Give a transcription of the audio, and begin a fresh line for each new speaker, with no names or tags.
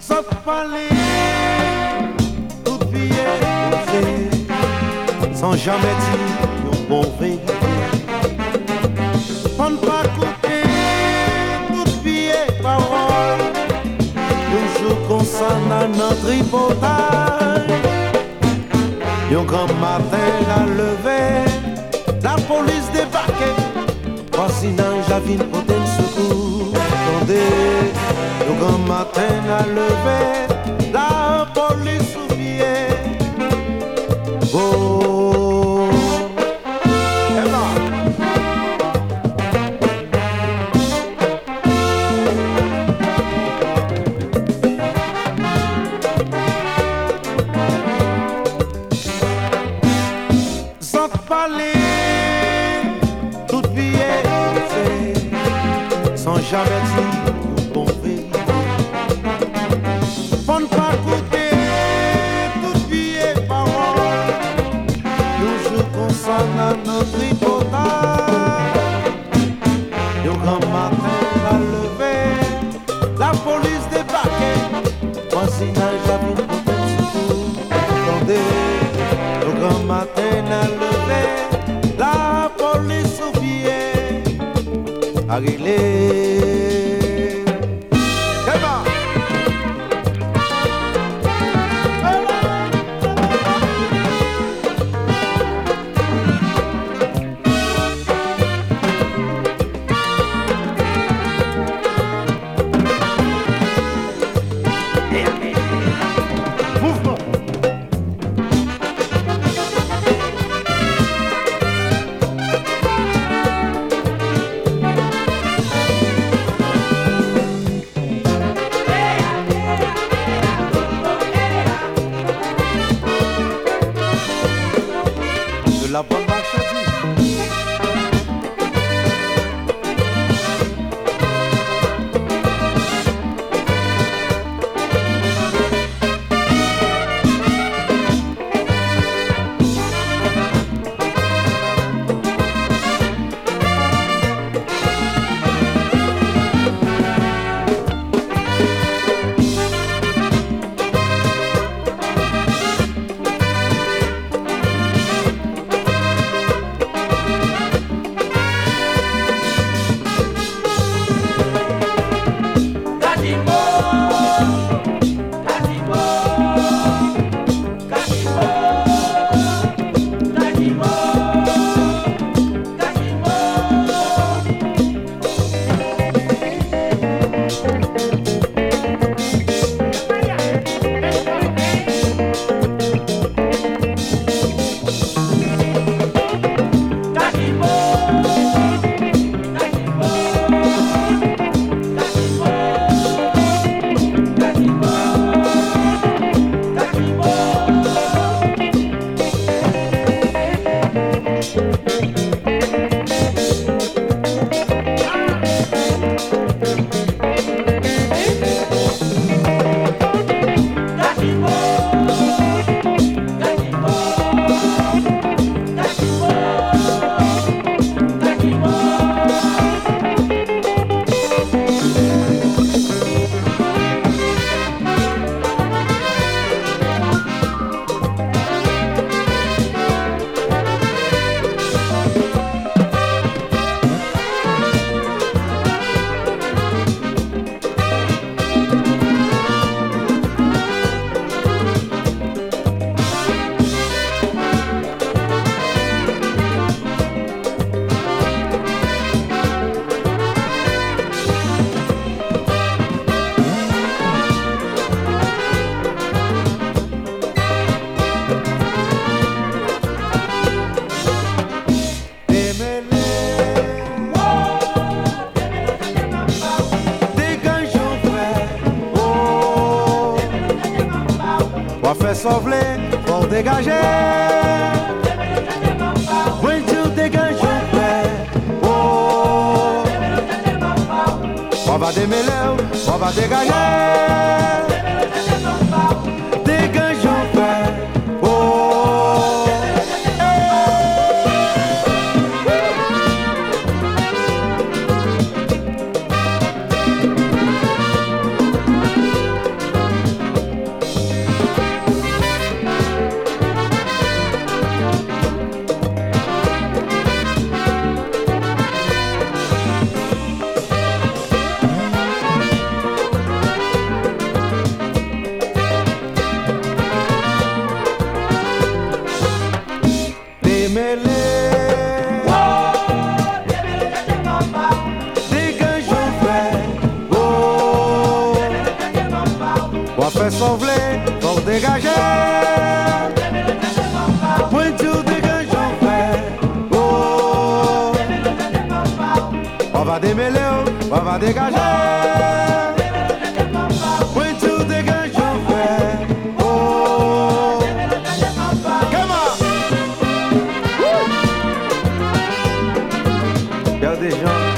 Sauf parler, oublier, sans jamais dire un bon vent. nan tripotaj Yon grand matin la leve La polis debake Pasi nan javin poten soukou Tande Yon grand matin la leve Já bom Jamais dit bon fait Pour ne pas coûter para vieilles paroles Toujours qu'on s'en não tem hypothèse Eu grand matin Aguilera Sou vle, pou degaje Vwinti ou degaj ou ple Woba de melew, woba degaje Wafè sou vle, wafè degaje Dè melo jè de mawpa oh. Pwenchou de ganjou fè Oooo oh. Dè melo jè de mawpa Wafè de me lew, wafè degaje Dè melo jè de mawpa Pwenchou de ganjou fè Oooo Dè melo jè de mawpa Kèmo! Tel de jom